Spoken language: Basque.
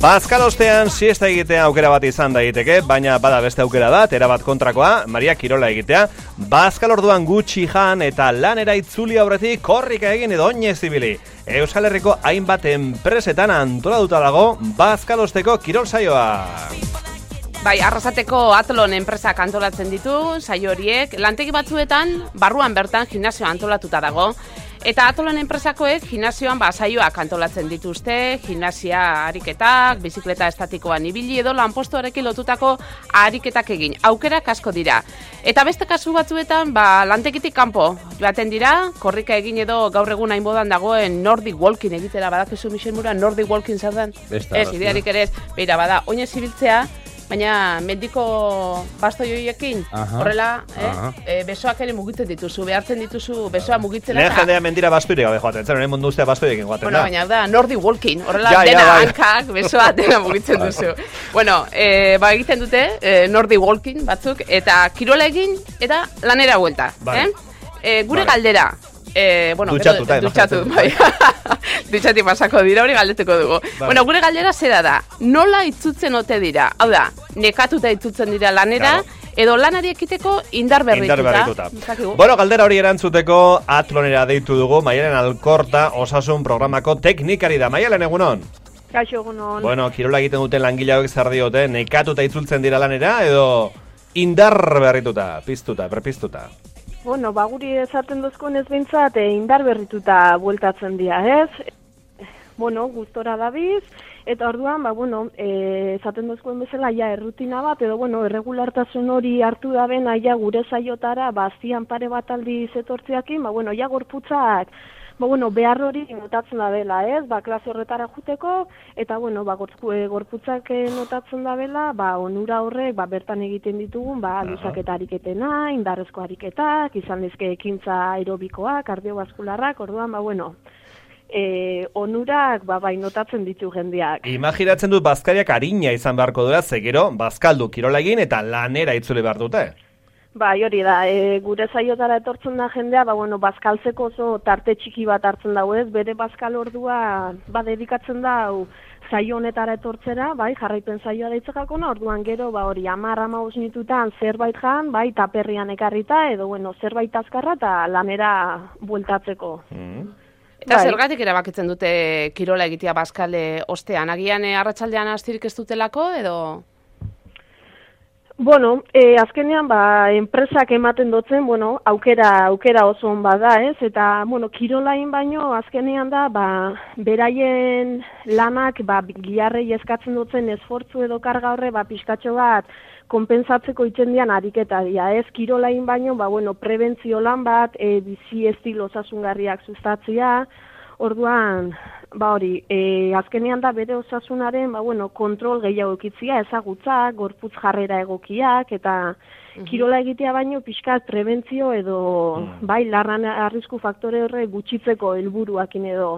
Bazkal ostean siesta egitea aukera bat izan daiteke, baina bada beste aukera bat, erabat kontrakoa, Maria Kirola egitea. Bazkal orduan gutxi jan eta lanera itzuli aurretik korrika egin edo oinez ibili. Euskal Herriko hainbat enpresetan antolatuta dago Bazkal osteko kirol saioa. Bai, arrasateko atlon enpresak antolatzen ditu, saio horiek, lantegi batzuetan, barruan bertan gimnasio antolatuta dago. Eta atolan enpresakoek gimnasioan ba saioak antolatzen dituzte, gimnasia ariketak, bizikleta estatikoan ibili edo lanpostuarekin lotutako ariketak egin. Aukerak asko dira. Eta beste kasu batzuetan ba lantekitik kanpo joaten dira, korrika egin edo gaur egun hainbodan dagoen Nordic Walking egitera badakizu Michel Mura Nordic Walking zer den? Ez, idearik ere ez. Beira bada, oinez ibiltzea baina mendiko basto joiekin, horrela, eh, e, besoak ere mugitzen dituzu, behartzen dituzu besoa mugitzen. Lehen jendea mendira bastoire gabe joaten, zer mundu ustea bastoiekin joaten bueno, da. Baina da, nordi walking, horrela ja, dena ja, bai. hankak, besoa dena mugitzen duzu. bueno, e, ba egiten dute, e, nordi walking batzuk, eta kirola egin, eta lanera huelta. Bai. Eh? E, gure bai. galdera, Eh, bueno, dutxatu, gero, dutxatu, bai. dutxati pasako dira, hori galdetuko dugu. Bai. Bueno, gure galdera zera da, nola itzutzen ote dira? Hau da, nekatuta itzutzen dira lanera, edo lanari ekiteko indar berrituta. Indar berrituta. Bueno, galdera hori erantzuteko atlonera deitu dugu, Maialen Alkorta, osasun programako teknikari da. Maialen, egunon? Kaixo, egunon. Bueno, kirola egiten duten langileak zer diote, nekatuta itzultzen dira lanera, edo indar berrituta, piztuta, prepiztuta? Bueno, ba, guri esaten duzkoen ez bintzat, e, indar berrituta bueltatzen dira, ez? Bueno, gustora dabiz, eta orduan, ba, bueno, e, esaten duzkoen bezala, ja, errutina bat, edo, bueno, erregulartasun hori hartu da bena, ja, gure zaiotara, ba, zian pare bat aldi zetortziakin, ba, bueno, ja, gorputzak, Ba, bueno, behar hori notatzen da dela, ez? Ba, klase horretara juteko, eta, bueno, ba, e, gorputzak eh, notatzen da dela, ba, onura horrek, ba, bertan egiten ditugun, ba, luzaketa ariketena, indarrezko ariketak, izan dizke ekintza aerobikoak, kardiobaskularrak, orduan, ba, bueno, e, onurak ba, bai notatzen ditu jendeak. Imaginatzen dut bazkariak harina izan beharko dira, zegero, bazkaldu kirola egin eta lanera itzule behar dute. Ba, hori da, e, gure zaiotara etortzen da jendea, ba, bueno, bazkaltzeko oso tarte txiki bat hartzen dago ez, bere bazkal ordua, ba, dedikatzen da, zaio honetara etortzera, bai, jarraipen zaioa deitzekako na, orduan gero, ba, hori, amar ama nitutan zerbait jan, bai, taperrian ekarrita, edo, bueno, zerbait azkarra eta lanera bueltatzeko. Mm. Eta bai. zergatik erabakitzen dute kirola egitea bazkale ostean, agian e, arratsaldean astirik ez dutelako, edo... Bueno, e, azkenean ba, enpresak ematen dutzen, bueno, aukera aukera oso on bada, ez? Eta bueno, kirolain baino azkenean da ba, beraien lanak ba giarrei eskatzen dutzen esfortzu edo karga horre ba pizkatxo bat konpensatzeko itzendian ariketa dia, ez? Kirolain baino ba bueno, prebentzio lan bat, e, bizi estilo osasungarriak sustatzea, Orduan, ba hori, e, azkenean da bere osasunaren, ba bueno, kontrol gehiago ekitzia, ezagutza, gorputz jarrera egokiak, eta mhm. kirola egitea baino pixkat prebentzio edo, mm. bai, larran arrisku faktore horre gutxitzeko helburuakin edo